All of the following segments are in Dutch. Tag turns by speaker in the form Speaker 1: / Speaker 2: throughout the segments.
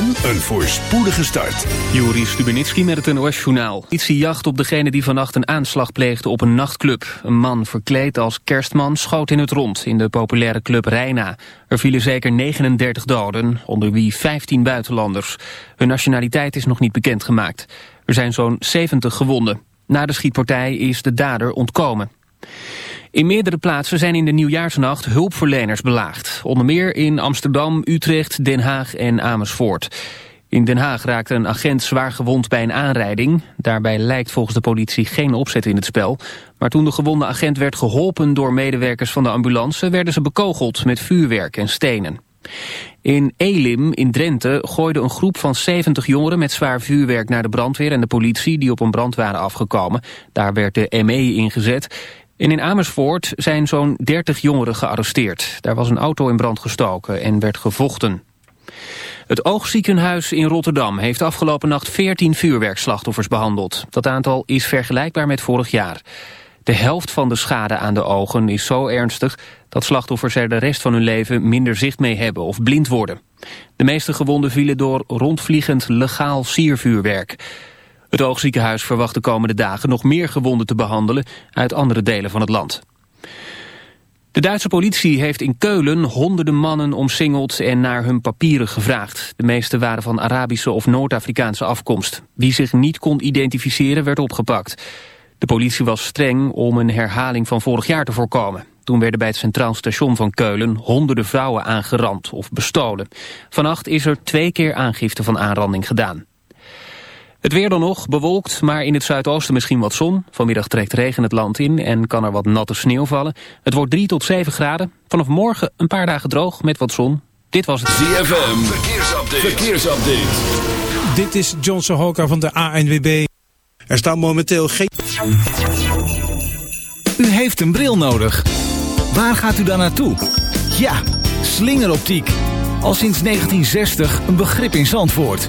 Speaker 1: en een voorspoedige start.
Speaker 2: Juri Stubenitski met het NOS-journaal. Politie jacht op degene die vannacht een aanslag pleegde op een nachtclub. Een man verkleed als kerstman schoot in het rond in de populaire club Reina. Er vielen zeker 39 doden, onder wie 15 buitenlanders. Hun nationaliteit is nog niet bekendgemaakt. Er zijn zo'n 70 gewonden. Na de schietpartij is de dader ontkomen. In meerdere plaatsen zijn in de nieuwjaarsnacht hulpverleners belaagd. Onder meer in Amsterdam, Utrecht, Den Haag en Amersfoort. In Den Haag raakte een agent zwaar gewond bij een aanrijding. Daarbij lijkt volgens de politie geen opzet in het spel. Maar toen de gewonde agent werd geholpen door medewerkers van de ambulance... werden ze bekogeld met vuurwerk en stenen. In Elim in Drenthe gooide een groep van 70 jongeren met zwaar vuurwerk naar de brandweer en de politie die op een brand waren afgekomen. Daar werd de ME ingezet. En in Amersfoort zijn zo'n 30 jongeren gearresteerd. Daar was een auto in brand gestoken en werd gevochten. Het oogziekenhuis in Rotterdam heeft afgelopen nacht 14 vuurwerkslachtoffers behandeld. Dat aantal is vergelijkbaar met vorig jaar. De helft van de schade aan de ogen is zo ernstig... dat slachtoffers er de rest van hun leven minder zicht mee hebben of blind worden. De meeste gewonden vielen door rondvliegend legaal siervuurwerk. Het oogziekenhuis verwacht de komende dagen nog meer gewonden te behandelen uit andere delen van het land. De Duitse politie heeft in Keulen honderden mannen omsingeld en naar hun papieren gevraagd. De meeste waren van Arabische of Noord-Afrikaanse afkomst. Wie zich niet kon identificeren werd opgepakt. De politie was streng om een herhaling van vorig jaar te voorkomen. Toen werden bij het Centraal Station van Keulen honderden vrouwen aangerand of bestolen. Vannacht is er twee keer aangifte van aanranding gedaan. Het weer dan nog, bewolkt, maar in het zuidoosten misschien wat zon. Vanmiddag trekt regen het land in en kan er wat natte sneeuw vallen. Het wordt 3 tot 7 graden. Vanaf morgen een paar dagen droog met wat zon. Dit was het
Speaker 1: ZFM, verkeersupdate. verkeersupdate.
Speaker 3: Dit is John Sohoka van de ANWB. Er staan momenteel geen...
Speaker 4: U heeft een bril nodig. Waar gaat u dan naartoe? Ja, slingeroptiek. Al sinds 1960 een begrip in Zandvoort.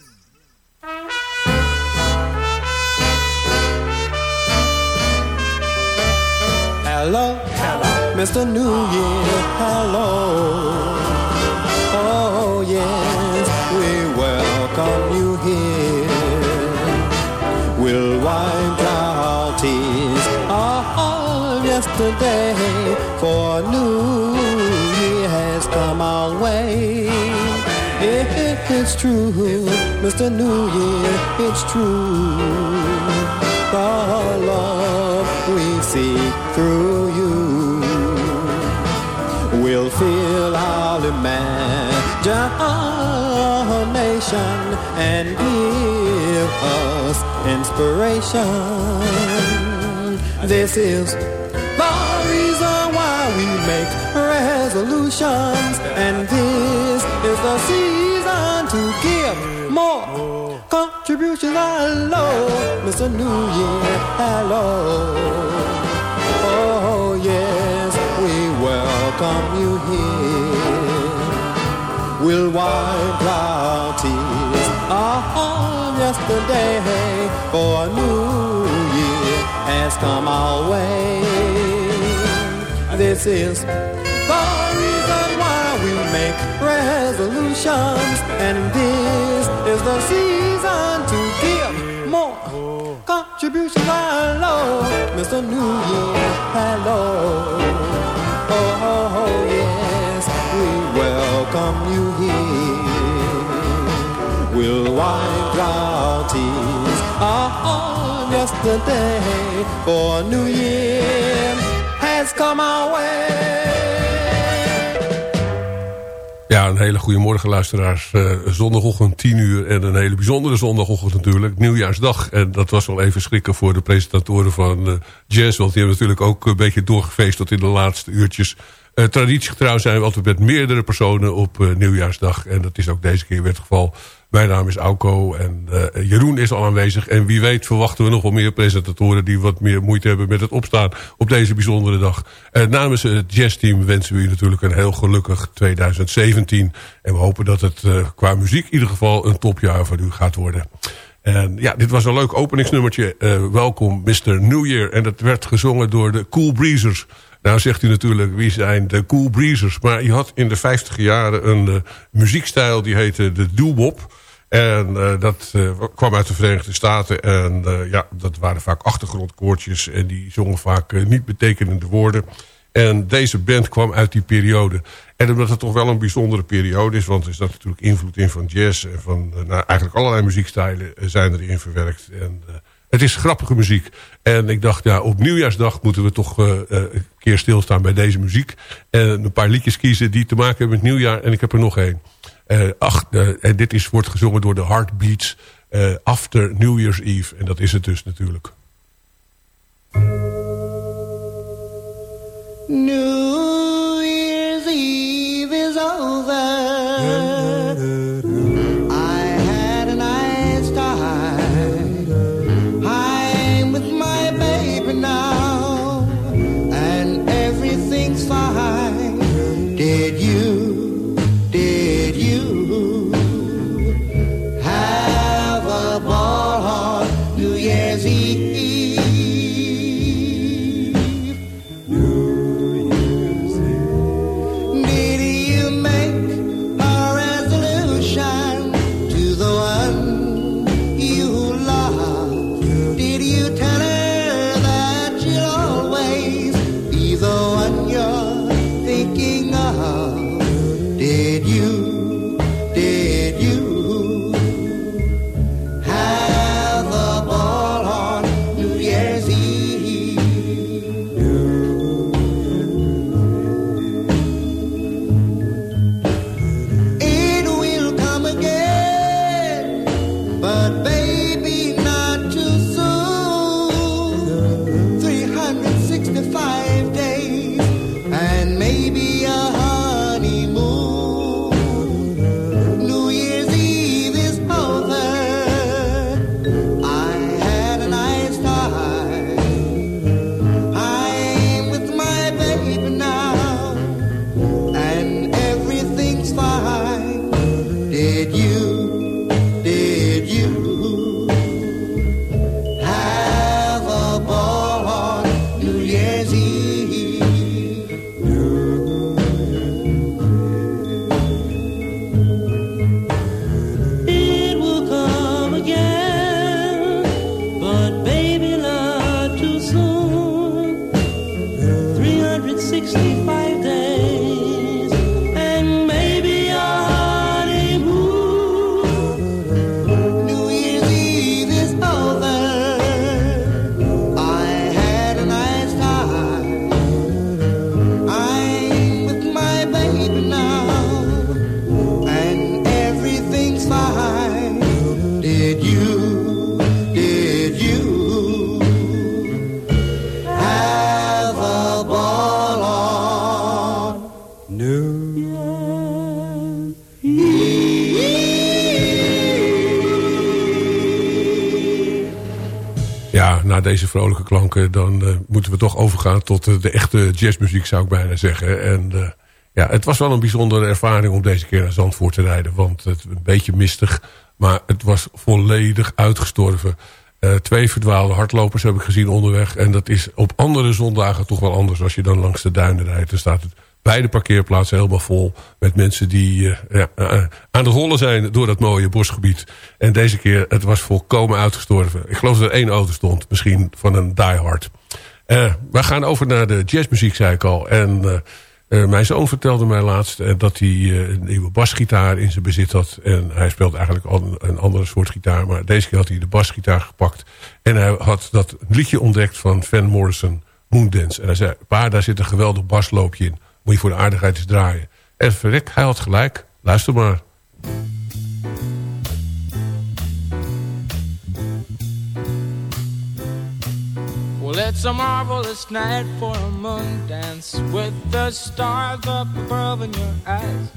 Speaker 5: Hello, hello, Mr. New Year, hello. Oh, yes, we welcome you here. We'll wipe our tears of yesterday, for New Year has come our way. It's true, Mr. New Year, it's true. The love we see through you. Will fill our imagination and give us inspiration. This is the reason why we make resolutions, and this is the season to give more contributions. Hello, Mr. New Year, hello. Oh, yes, we welcome you here. We'll wipe our tears on yesterday, for a new year has come our way. This is why we make resolutions, and this is the season to give more contributions. Hello, Mr. New Year, hello. Oh, oh, oh, yes, we welcome you here. We'll wipe our tears on yesterday, for new year has come our way.
Speaker 6: Ja, een hele goede morgen luisteraars. Uh, zondagochtend 10 uur en een hele bijzondere zondagochtend natuurlijk. Nieuwjaarsdag. En dat was wel even schrikken voor de presentatoren van uh, Jazz. Want die hebben natuurlijk ook een beetje doorgefeest tot in de laatste uurtjes. Uh, traditiegetrouw zijn we altijd met meerdere personen op Nieuwjaarsdag. En dat is ook deze keer weer het geval. Mijn naam is Auko en uh, Jeroen is al aanwezig. En wie weet verwachten we nog wel meer presentatoren... die wat meer moeite hebben met het opstaan op deze bijzondere dag. Uh, namens het jazzteam wensen we u natuurlijk een heel gelukkig 2017. En we hopen dat het uh, qua muziek in ieder geval een topjaar voor u gaat worden. En ja, dit was een leuk openingsnummertje. welkom Mr. New Year. En dat werd gezongen door de Cool Breezers... Nou zegt u natuurlijk, wie zijn de Cool Breezers? Maar je had in de 50 jaren een muziekstijl die heette de doo-wop. En uh, dat uh, kwam uit de Verenigde Staten. En ja, dat waren vaak achtergrondkoortjes. En die zongen vaak niet betekenende woorden. En deze band kwam uit die periode. En omdat het toch wel een bijzondere periode is... want er is dat natuurlijk invloed in van jazz... en van nou, eigenlijk allerlei muziekstijlen zijn erin verwerkt. En het is grappige muziek. En ik dacht, ja, op nieuwjaarsdag moeten we toch een keer stilstaan bij deze muziek. En een paar liedjes kiezen die te maken hebben met nieuwjaar. En ik heb er nog één. Uh, ach, uh, en dit is, wordt gezongen door de Heartbeats After New Year's Eve. En dat is het dus natuurlijk.
Speaker 7: New Year's Eve is over.
Speaker 6: Deze vrolijke klanken... dan uh, moeten we toch overgaan tot uh, de echte jazzmuziek, zou ik bijna zeggen. En uh, ja, het was wel een bijzondere ervaring om deze keer naar Zandvoort te rijden. Want het een beetje mistig, maar het was volledig uitgestorven. twee verdwaalde hardlopers heb ik gezien onderweg. En dat is op andere zondagen toch wel anders. Als je dan langs de duinen rijdt, dan staat het beide parkeerplaatsen helemaal vol met mensen die uh, ja, uh, aan het rollen zijn door dat mooie bosgebied. En deze keer, het was volkomen uitgestorven. Ik geloof dat er één auto stond, misschien van een diehard. Uh, we gaan over naar de jazzmuziek, zei ik al. En mijn zoon vertelde mij laatst dat hij een nieuwe basgitaar in zijn bezit had. En hij speelt eigenlijk al een andere soort gitaar. Maar deze keer had hij de basgitaar gepakt. En hij had dat liedje ontdekt van Van Morrison, Moondance. En hij zei, pa, daar zit een geweldig basloopje in moet je voor de aardigheid eens draaien. En verrek, hij had gelijk. Luister maar.
Speaker 8: Well, it's a marvelous night for a moon dance with the stars up above in your eyes.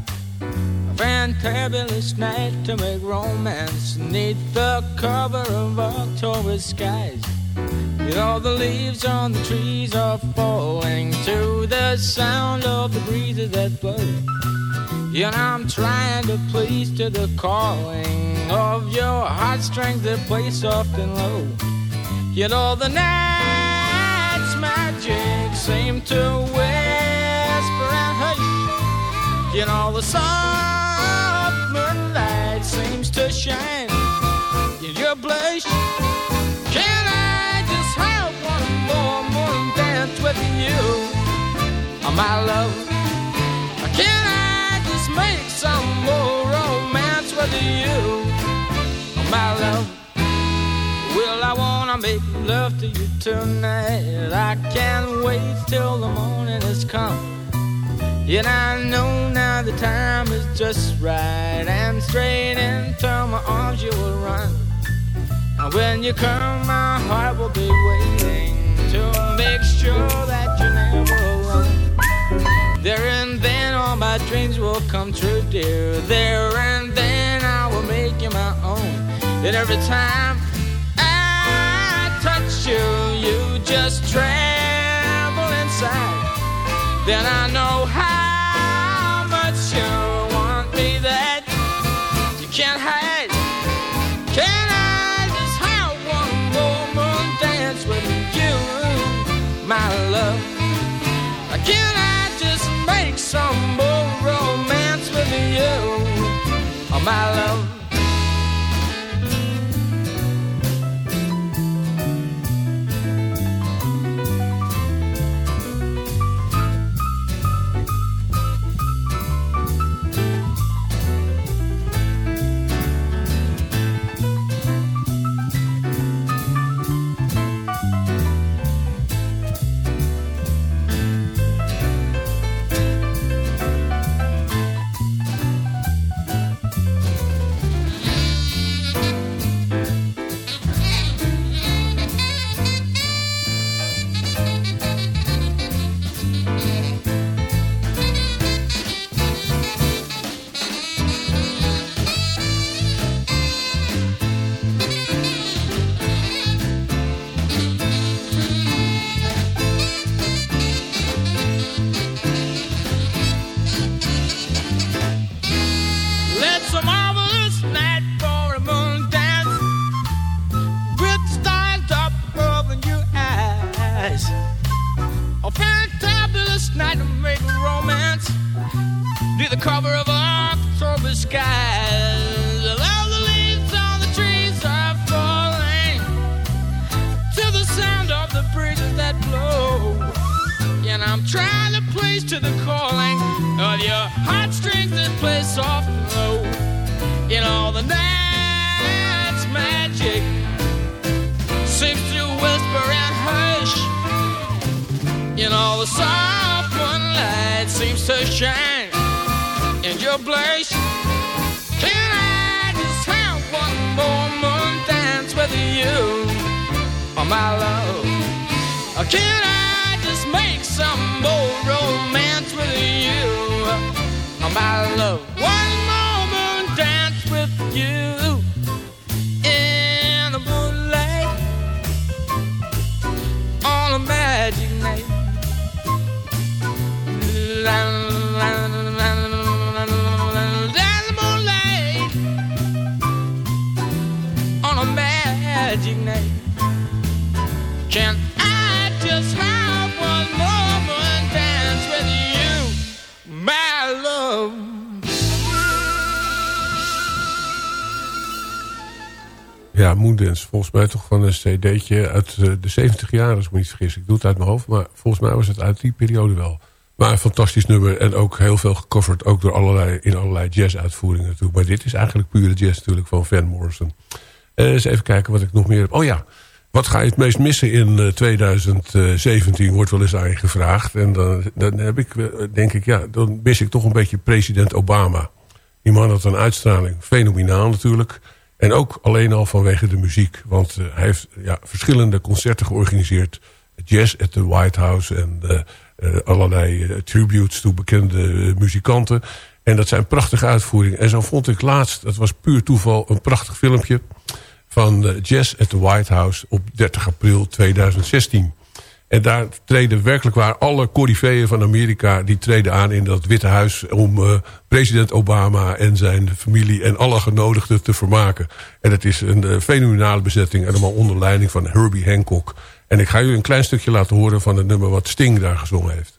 Speaker 8: A fantabulous night to make romance neath the cover of October skies. You know the leaves on the trees are falling to the sound of the breezes that blow. And I'm trying to please to the calling of your heartstrings that play soft and low. You know the night's magic seem to whisper and hush. You know the soft moonlight seems to shine in your blush. Can I just have one more moon dance with you, my love? Can I just make some more romance with you, oh, my love? Well, I wanna make love to you tonight. I can't wait till the morning has come. Yet I know now the time is just right, and straight into my arms you will run. And when you come, my heart will be waiting to make sure that you're never. There and then all my dreams will come true, dear. There and then I will make you my own. And every time I touch you, you just tremble inside. Then I know how some more romance with you, my love?
Speaker 6: Ja, Moondance. Volgens mij toch van een cd'tje uit eh, de 70 jaar, als ik me niet vergis. Ik doe het uit mijn hoofd, maar volgens mij was het uit die periode wel. Maar een fantastisch nummer en ook heel veel gecoverd. Ook door allerlei, in allerlei jazz-uitvoeringen natuurlijk. Maar dit is eigenlijk pure jazz natuurlijk van Van Morrison. Eh, eens even kijken wat ik nog meer heb. Oh ja, wat ga je het meest missen in eh, 2017 wordt wel eens aan je gevraagd. En dan, dan heb ik, eh, denk ik, ja, dan mis ik toch een beetje president Obama. Die man had een uitstraling, fenomenaal natuurlijk. En ook alleen al vanwege de muziek. Want eh, hij heeft ja, verschillende concerten georganiseerd. Jazz at the White House en eh, eh, allerlei eh, tributes toe bekende eh, muzikanten. En dat zijn prachtige uitvoeringen. En zo vond ik laatst, dat was puur toeval, een prachtig filmpje van eh, Jazz at the White House op 30 april 2016. En daar treden werkelijk waar alle coryfeeën van Amerika... die treden aan in dat Witte Huis om eh, president Obama en zijn familie... en alle genodigden te vermaken. En het is een eh, fenomenale bezetting... allemaal onder leiding van Herbie Hancock. En ik ga u een klein stukje laten horen van het nummer wat Sting daar gezongen heeft.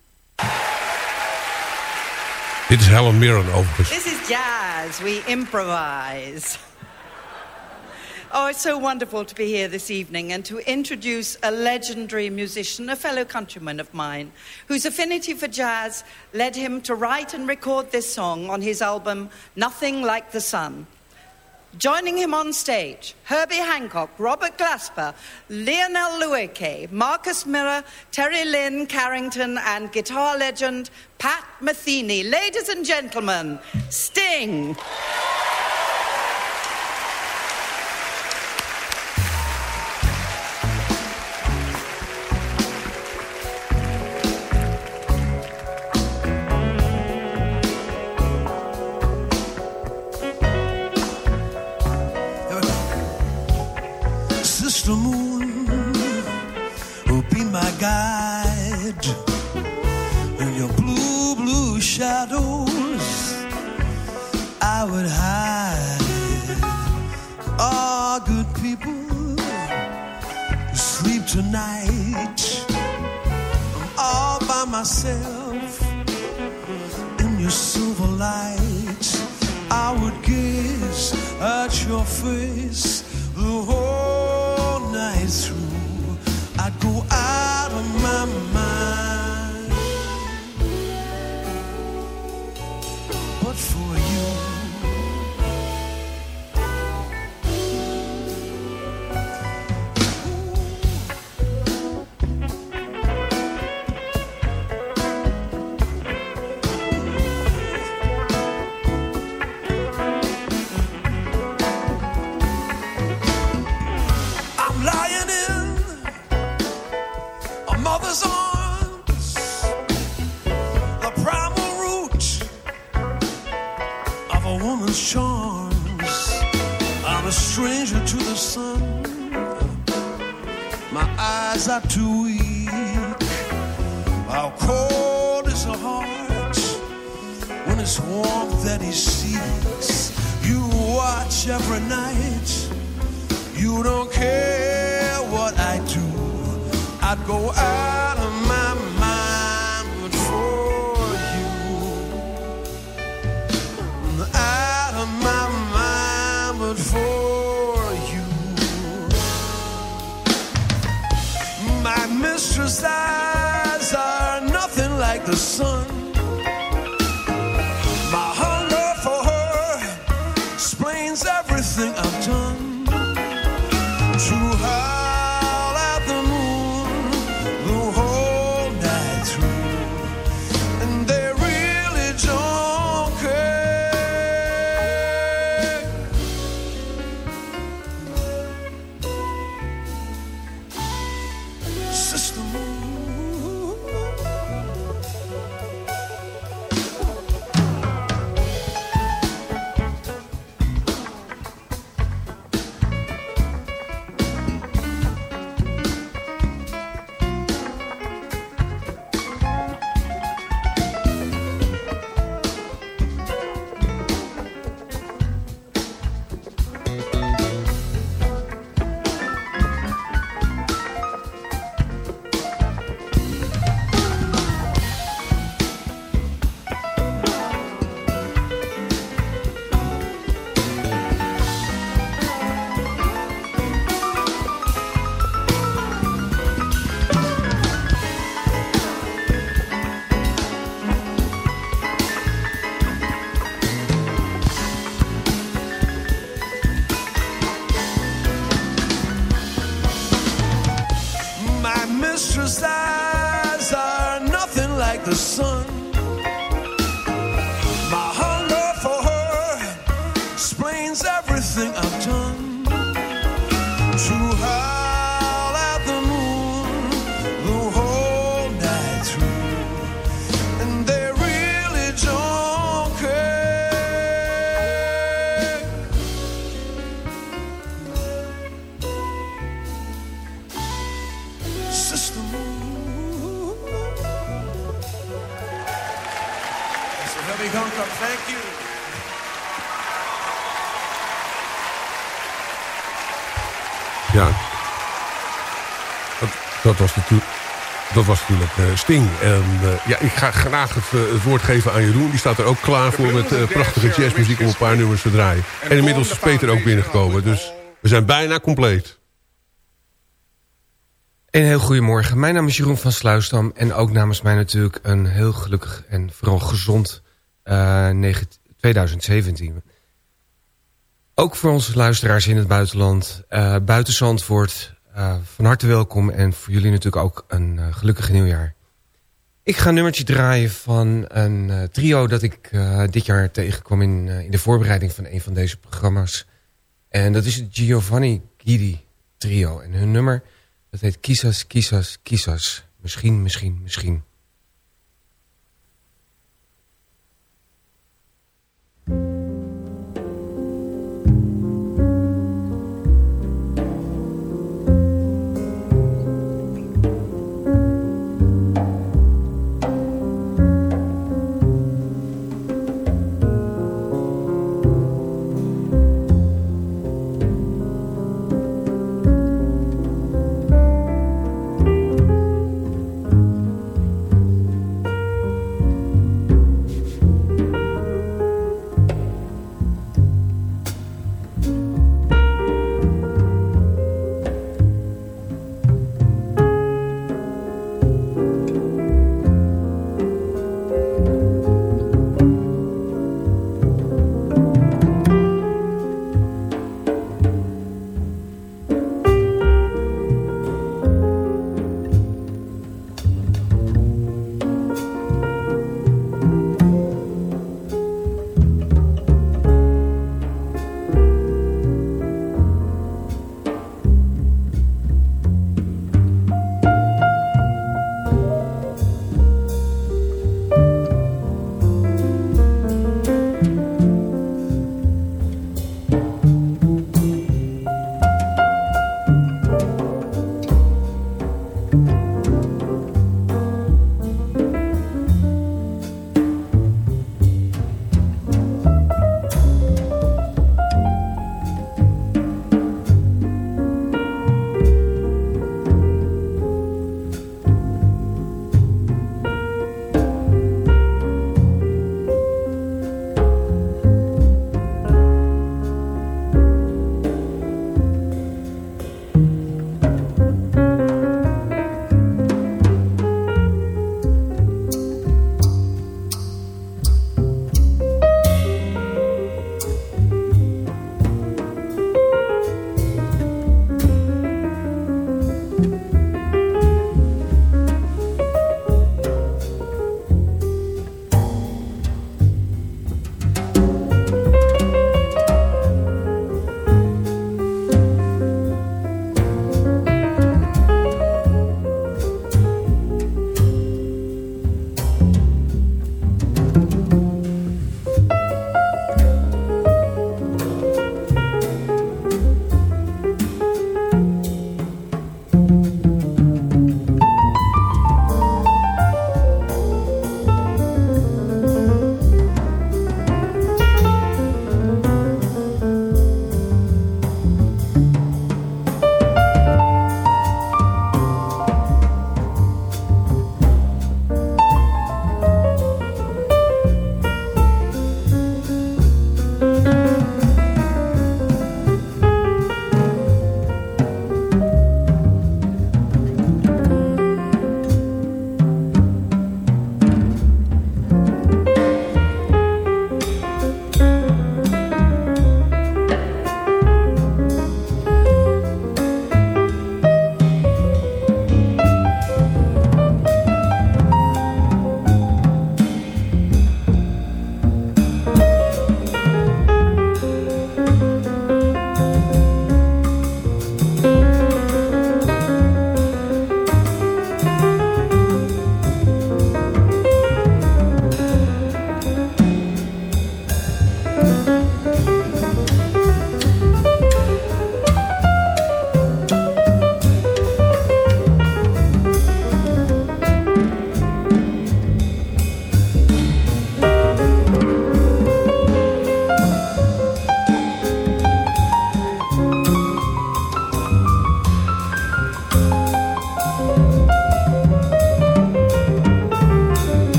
Speaker 6: Dit is Helen Mirren overigens.
Speaker 9: This is jazz. We improvise. Oh, it's so wonderful to be here this evening and to introduce a legendary musician, a fellow countryman of mine, whose affinity for jazz led him to write and record this song on his album Nothing Like the Sun. Joining him on stage, Herbie Hancock, Robert Glasper, Lionel Luike, Marcus Miller, Terry Lynn Carrington, and guitar legend Pat Metheny. Ladies and gentlemen, Sting.
Speaker 10: Tonight. I'm all by myself in your silver light. I would gaze at your face My eyes are too weak. How cold is the heart when it's warmth that he seeks? You watch every night. You don't care what I do. I'd go out of
Speaker 6: Dat, was natuurlijk... Dat was natuurlijk Sting. En uh, ja, ik ga graag het, uh, het, woord geven aan Jeroen. Die staat er ook klaar voor met prachtige jazzmuziek om een paar nummers te draaien. En inmiddels is Peter ook binnengekomen. Dus we zijn bijna compleet.
Speaker 11: Een heel goedemorgen. Mijn naam is Jeroen van Sluisdam. En ook namens mij natuurlijk een heel gelukkig en vooral gezond 2017. Ook voor onze luisteraars in het buitenland. buiten Zandvoort uh, van harte welkom en voor jullie natuurlijk ook een uh, gelukkig nieuwjaar. Ik ga een nummertje draaien van een uh, trio dat ik dit jaar tegenkwam in, in de voorbereiding van een van deze programma's. En dat is het Giovanni Guidi trio. En hun nummer, dat heet Kisas, Kisas, Kisas. Misschien, misschien, misschien.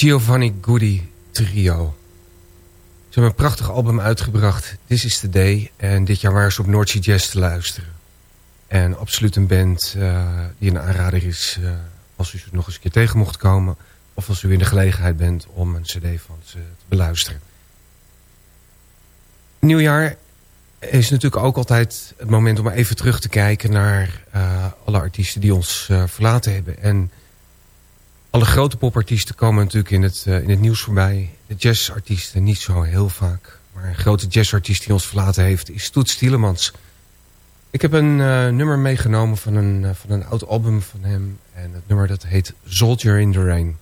Speaker 11: Giovanni Goody Trio. Ze hebben een prachtig album uitgebracht, This is the Day. En dit jaar waren ze op Noordzee Jazz te luisteren. En absoluut een band uh, die een aanrader is... Uh, als u ze nog eens een keer tegen mocht komen... of als u in de gelegenheid bent om een cd van ze te beluisteren. Nieuwjaar is natuurlijk ook altijd het moment om even terug te kijken... naar uh, alle artiesten die ons verlaten hebben... En alle grote popartiesten komen natuurlijk in het, uh, in het nieuws voorbij. De jazzartiesten niet zo heel vaak. Maar een grote jazzartiest die ons verlaten heeft is Toet Stielemans. Ik heb een uh, nummer meegenomen van een, uh, van een oud album van hem. En het nummer dat heet Soldier in the Rain.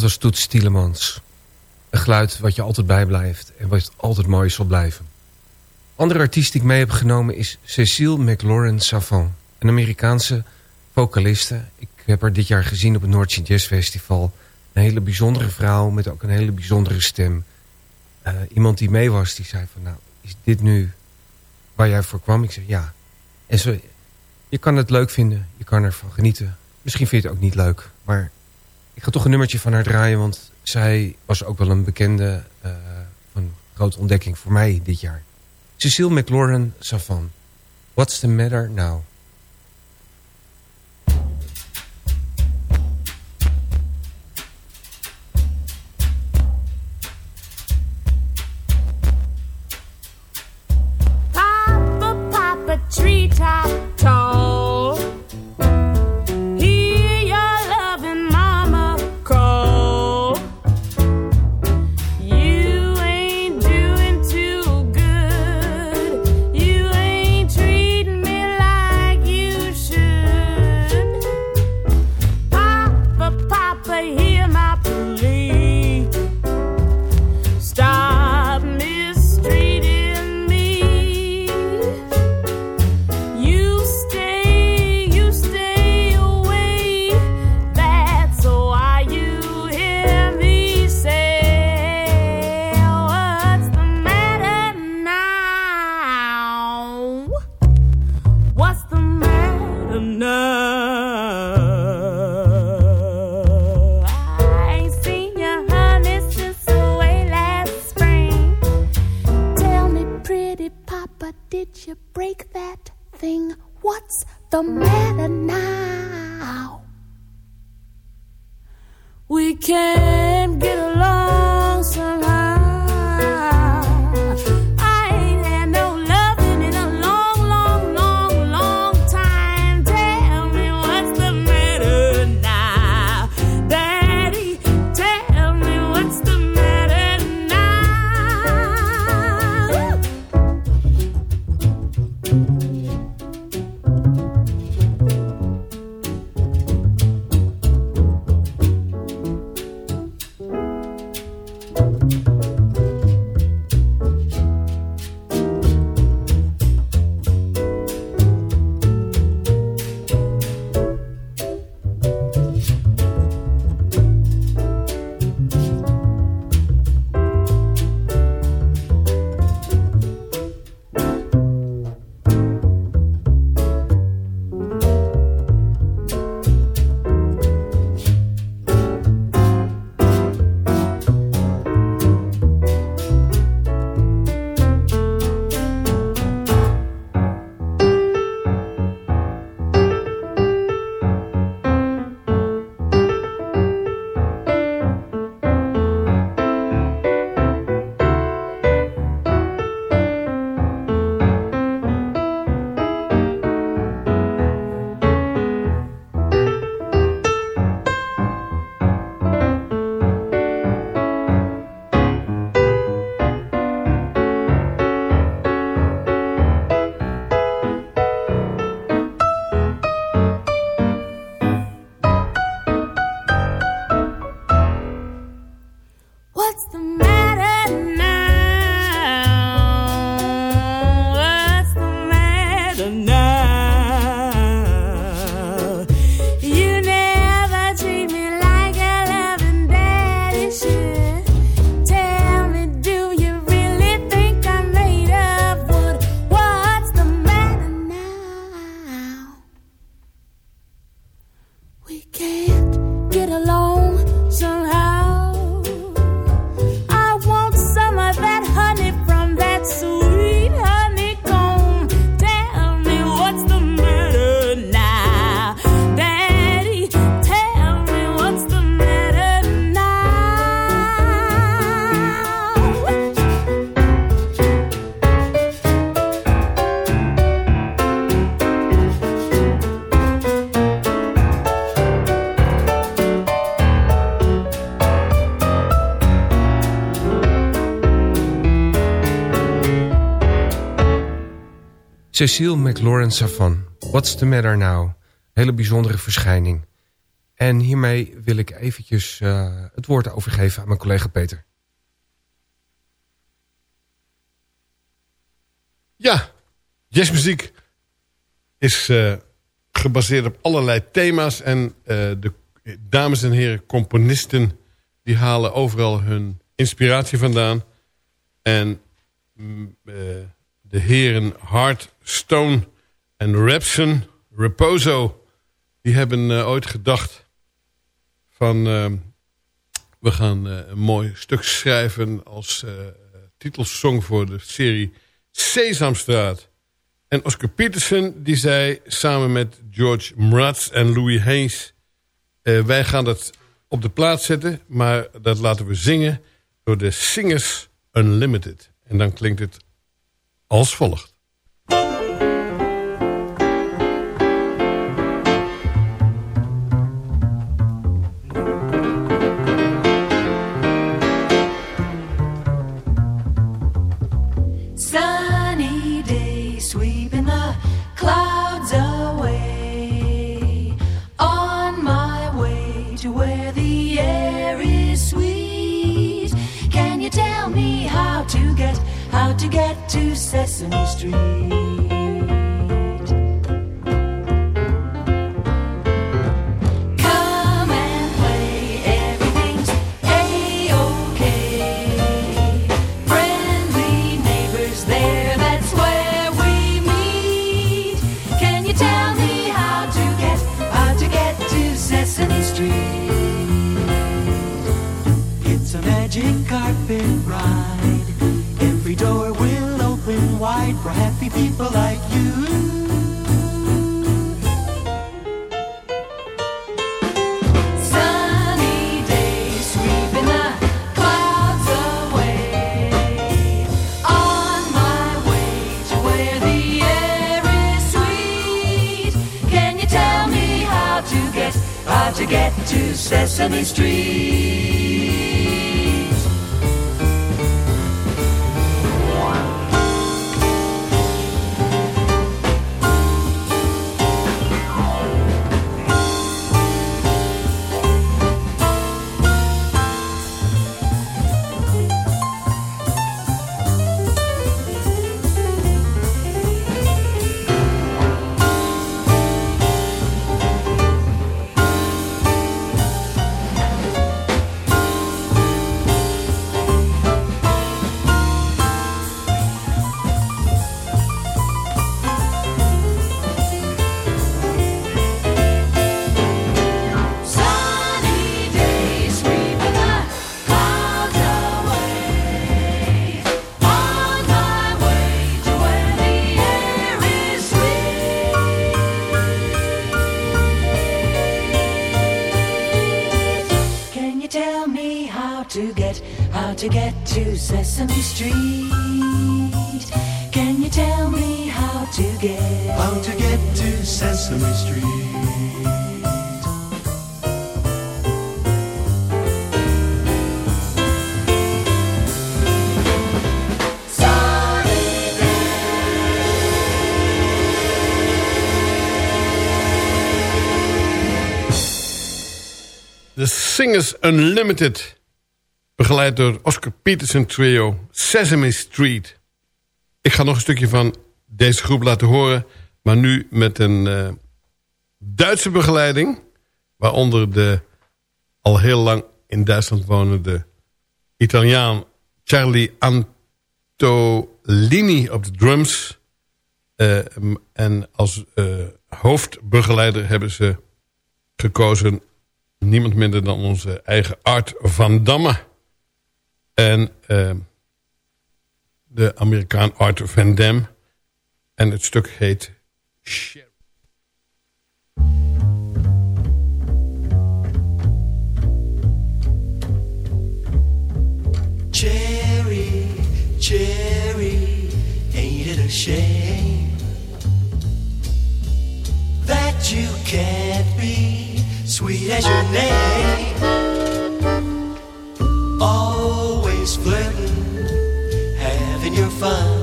Speaker 11: Dat was Toet Stielemans. Een geluid wat je altijd bijblijft en wat altijd mooi zal blijven. Andere artiest die ik mee heb genomen is Cecile McLaurin Savant. Een Amerikaanse vocaliste. Ik heb haar dit jaar gezien op het Noordzee Jazz Festival. Een hele bijzondere vrouw met ook een hele bijzondere stem. Uh, iemand die mee was, die zei van... nou, is dit nu waar jij voor kwam? Ik zei ja. En ze,
Speaker 12: Je kan het leuk vinden, je kan ervan genieten. Misschien vind je het ook niet leuk, maar ik ga toch een nummertje van haar draaien... want zij was ook wel een bekende, uh, een grote ontdekking voor mij dit jaar. Cecile McLaurin Savan. What's the matter now? Cecile McLaurin Savan. What's the matter now? Hele bijzondere verschijning. En hiermee wil ik eventjes uh, het woord overgeven aan mijn collega Peter.
Speaker 6: Ja, jazzmuziek is uh, gebaseerd op allerlei thema's. En uh, de dames en heren componisten... die halen overal hun inspiratie vandaan. En... Mm, de heren Hart, Stone en Rapson
Speaker 13: Reposo. Die hebben eh, ooit gedacht van... eh, we gaan eh, een mooi stuk schrijven als eh, titelsong voor de serie Sesamstraat. En Oscar Peterson die zei samen met George Mraz en Louis Hayes... wij gaan dat op de plaats zetten, maar dat laten we zingen... door de Singers Unlimited. En dan klinkt het als volgt.
Speaker 14: Get to Sesame Street? How to get, to Sesame Street? The
Speaker 13: Singers Unlimited. Begeleid door Oscar Peterson Trio, Sesame Street. Ik ga nog een stukje van deze groep laten horen. Maar nu met een eh, Duitse begeleiding. Waaronder de al heel lang in Duitsland wonende Italiaan Charlie Antolini op de drums. Eh, en als eh, hoofdbegeleider hebben ze gekozen niemand minder dan onze eigen Art van Damme. En de Amerikaan Art van Dam. En het stuk heet.
Speaker 15: Cherry, cherry, ain't it a shame that you can't be sweet as your name? Always flirting, having your fun.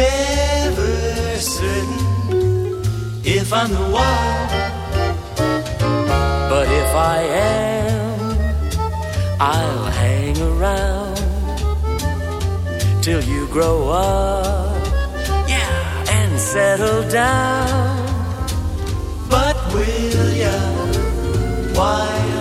Speaker 15: Never certain if I'm the one.
Speaker 16: But if I am, I'll hang around till you grow up, yeah, and settle down.
Speaker 15: But will ya, while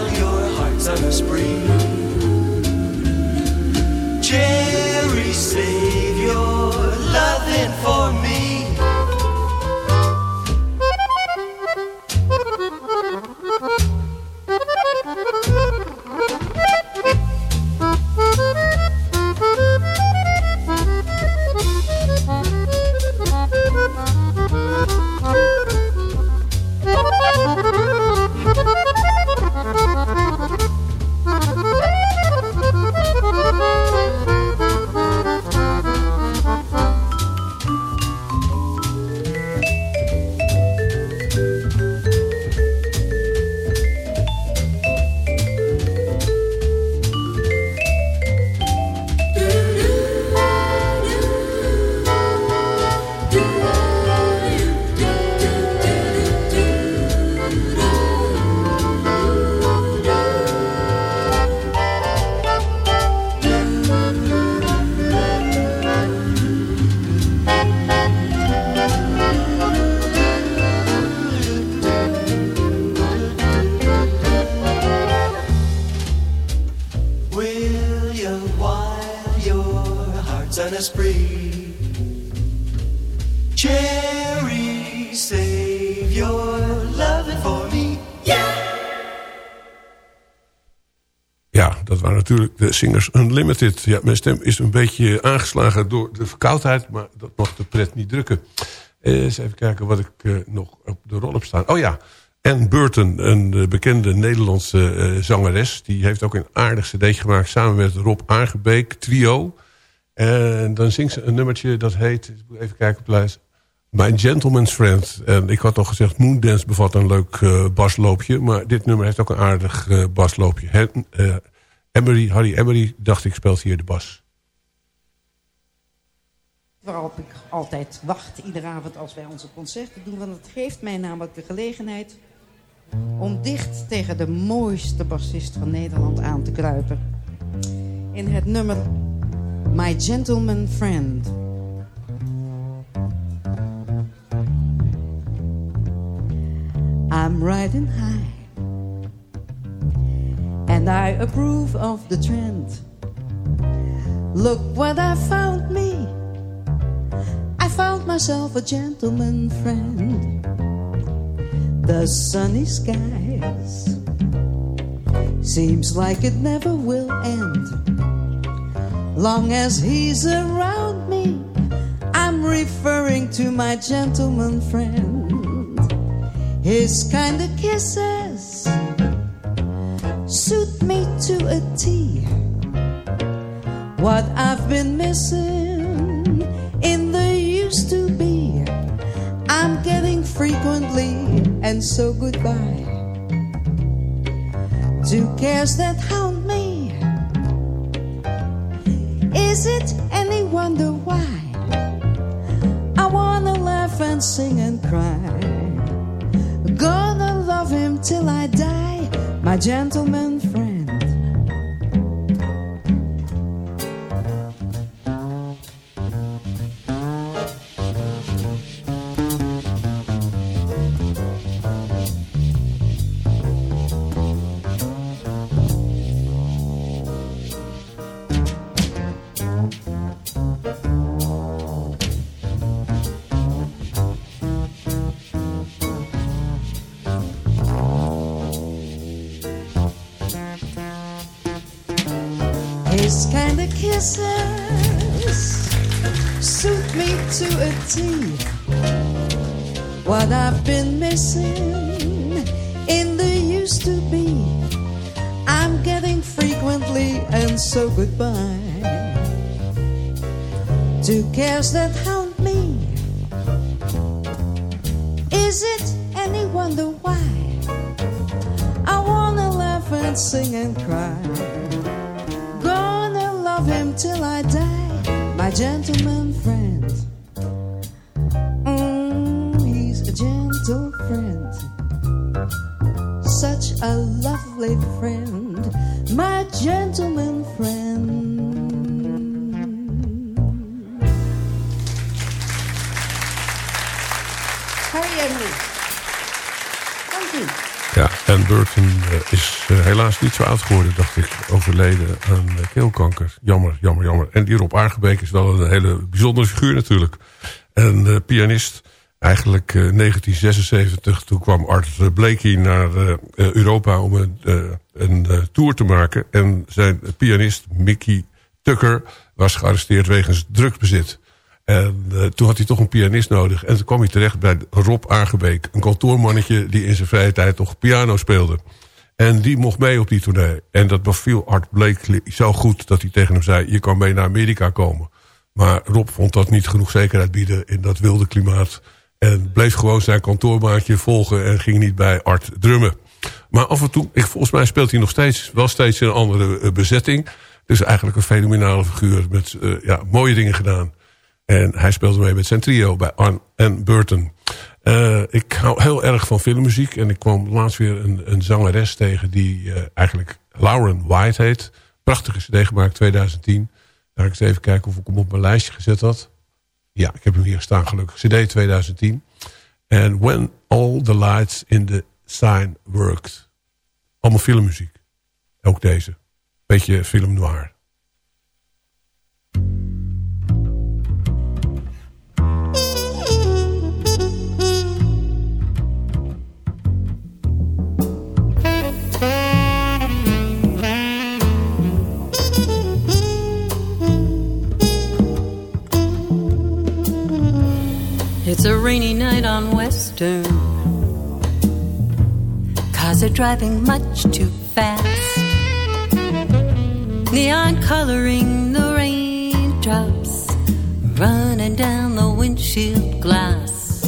Speaker 6: Singers Unlimited. Ja, mijn stem is een beetje aangeslagen door de verkoudheid... maar dat mag de pret niet drukken. Eh, eens even kijken wat ik uh, nog op de rol heb staan. Oh ja, Anne Burton, een uh, bekende Nederlandse zangeres... die heeft ook een aardig cd gemaakt... samen met Rob Aangebeek, trio. En dan zingt ze een nummertje dat heet... even kijken op lijst... My Gentleman's Friend. En ik had al gezegd, Moondance bevat een leuk basloopje... maar dit nummer heeft ook een aardig basloopje. Emery, Harry Emery, dacht ik, speelt hier de bas.
Speaker 7: Waarop ik altijd wacht, iedere avond als wij onze concerten doen. Want het geeft mij namelijk de gelegenheid om dicht tegen de mooiste bassist van Nederland aan te kruipen. In het nummer My Gentleman Friend. I'm riding high and I approve of the trend. Look what I found me. I found myself a gentleman friend. The sunny skies seems like it never will end. Long as he's around me, I'm referring to my gentleman friend. His kind of kisses suit me to a T. What I've been missing in the used to be, I'm getting frequently, and so goodbye. To cares that hound me. Is it any wonder why I wanna laugh and sing and cry? Gonna love him till I die, my gentleman friend. Kisses suit me to a T. What I've been missing in the used to be, I'm getting frequently, and so goodbye. To cares that hound me. Is it any wonder why I wanna laugh and sing and cry? My gentleman friend. Mm, he's a gentle friend, such a lovely friend, my gentleman friend. Harry Emery. Dank u.
Speaker 6: Ja, Anne Burton eh, is eh, helaas niet zo oud geworden, dacht ik. Overleden aan eh, keelkanker. Jammer, jammer, jammer. En die Rob Aangebeek is wel een hele bijzondere figuur natuurlijk. En eh, pianist, eigenlijk eh, 1976, toen kwam Art Blakey naar Europa om een, een tour te maken. En zijn pianist Mickey Tucker was gearresteerd wegens drugsbezit. En toen had hij toch een pianist nodig. En toen kwam hij terecht bij Rob Aangebeek. Een kantoormannetje die in zijn vrije tijd toch piano speelde. En die mocht mee op die tournee. En dat beviel Art Blakely zo goed dat hij tegen hem zei... je kan mee naar Amerika komen. Maar Rob vond dat niet genoeg zekerheid bieden in dat wilde klimaat. En bleef gewoon zijn kantoormaatje volgen en ging niet bij Art drummen. Maar af en toe, ik, volgens mij speelt hij nog steeds, wel steeds in een andere eh, bezetting. Dus eigenlijk een fenomenale figuur met uh, ja, mooie dingen gedaan. En hij speelde mee met zijn trio bij Arn en Burton. Uh, ik hou heel erg van filmmuziek. En ik kwam laatst weer een, een zangeres tegen die uh, eigenlijk Lauren White heet. Prachtige cd gemaakt, 2010. Daar ik eens even kijken of ik hem op mijn lijstje gezet had. Ja, ik heb hem hier staan gelukkig. CD 2010. En When All the Lights in the Sign Worked. Allemaal filmmuziek. Ook deze. Beetje film noir.
Speaker 17: On Western. Cars are driving much too fast. Neon coloring the raindrops, running down the windshield glass.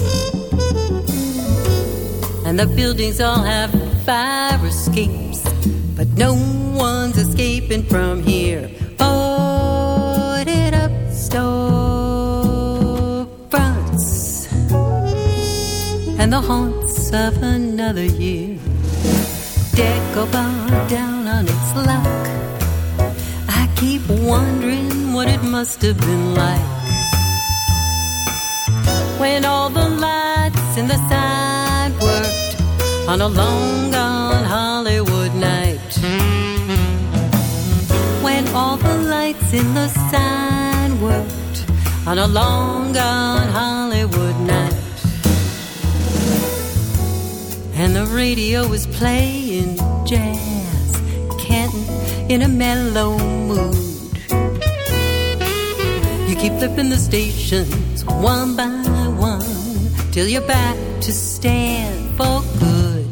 Speaker 17: And the buildings all have fire escapes, but no one's escaping from here. Boarded the haunts of another year. Deco bar down on its luck. I keep wondering what it must have been like when all the lights in the sign worked on a long gone Hollywood night. When all the lights in the sign worked on a long gone Hollywood And the radio is playing jazz, Canton in a mellow mood. You keep flipping the stations one by one till you're back to stand for good.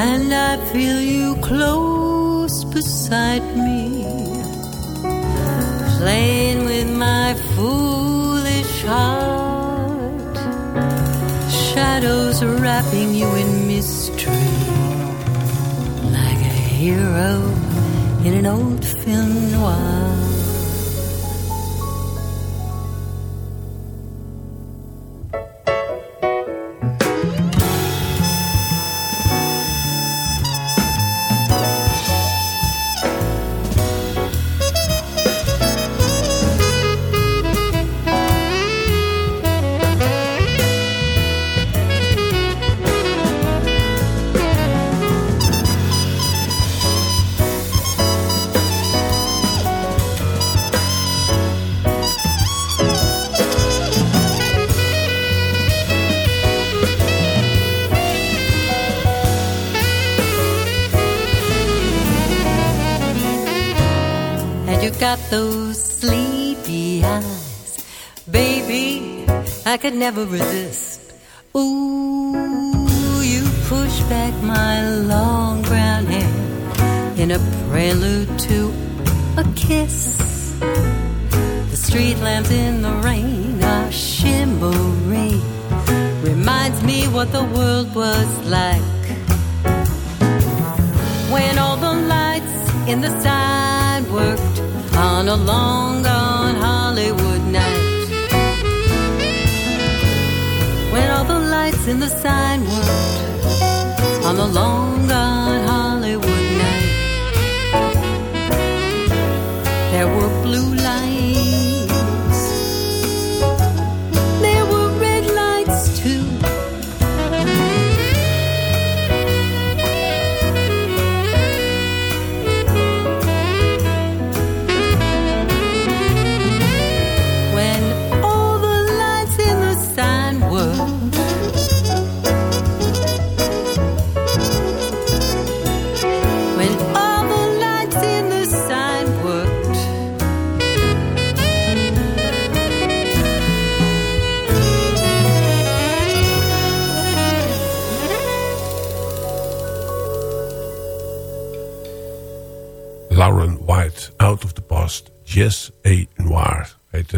Speaker 17: And I feel you close beside me, playing with my foolish heart. Shadows wrapping you in mystery, like a hero in an old film noir. Could never resist. Ooh, you push back my long brown hair in a prelude to a kiss. The street lamps in the rain are shimmering. Reminds me what the world was like when all the lights in the sign worked on a long gone in the sign worked on the long gone Hollywood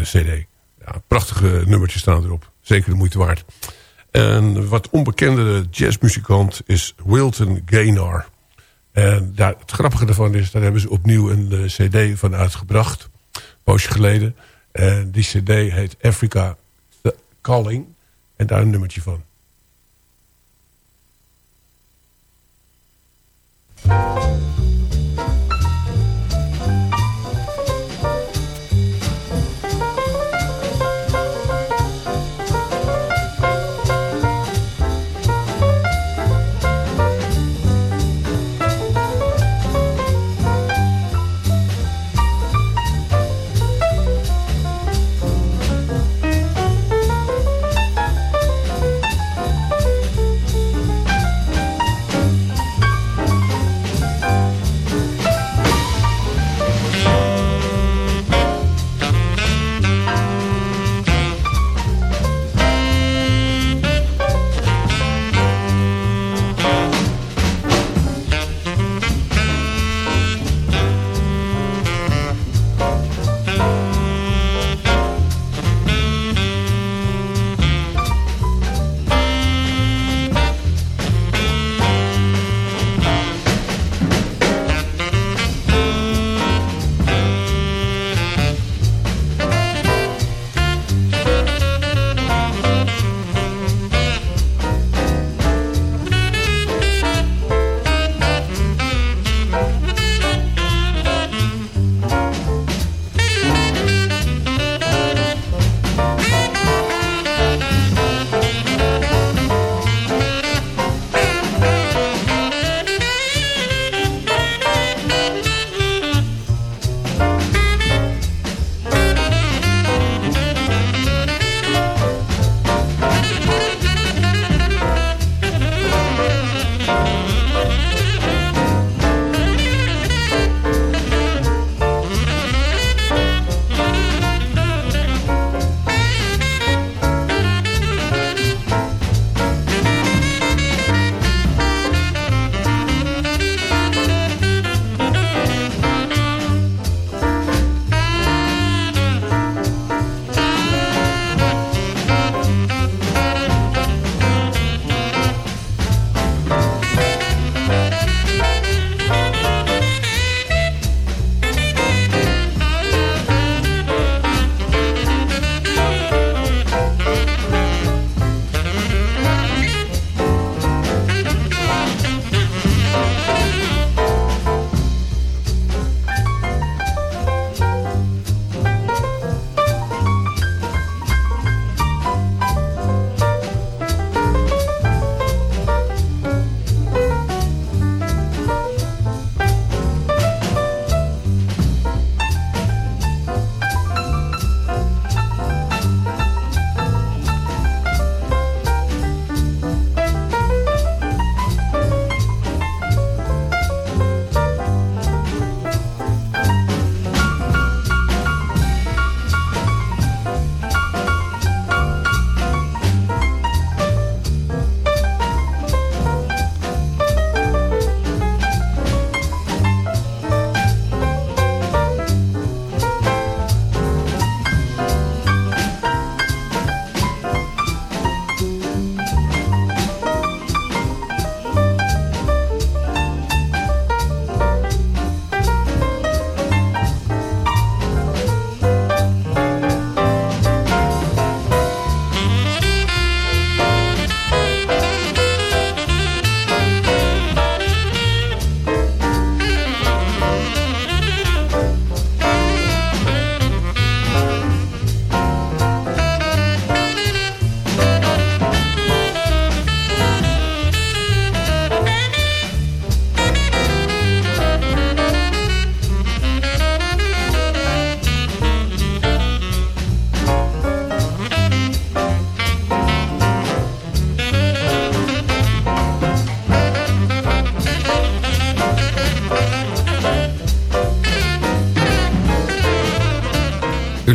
Speaker 6: cd. Ja, prachtige nummertjes staan erop. Zeker de moeite waard. En wat onbekendere jazzmuzikant is Wilton Gaynor. En daar, het grappige daarvan is, daar hebben ze opnieuw een eh, cd van uitgebracht. Een poosje geleden. En die cd heet Africa The Calling. En daar een nummertje van.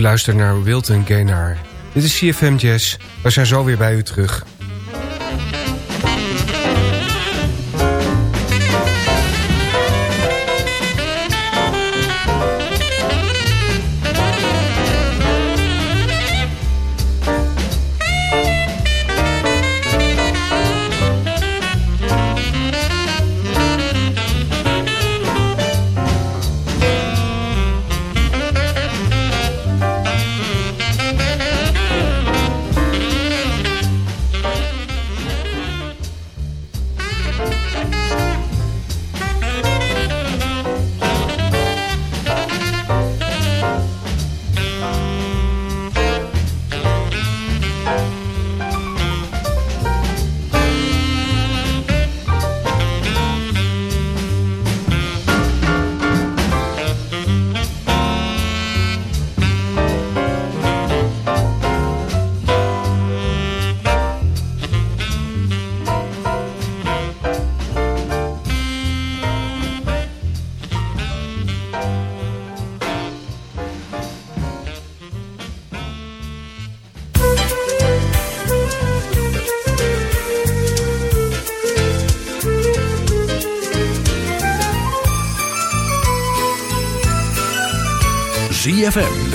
Speaker 11: Luistert naar Wilton Gaynor. Dit is CFM Jazz. We zijn zo weer bij u terug.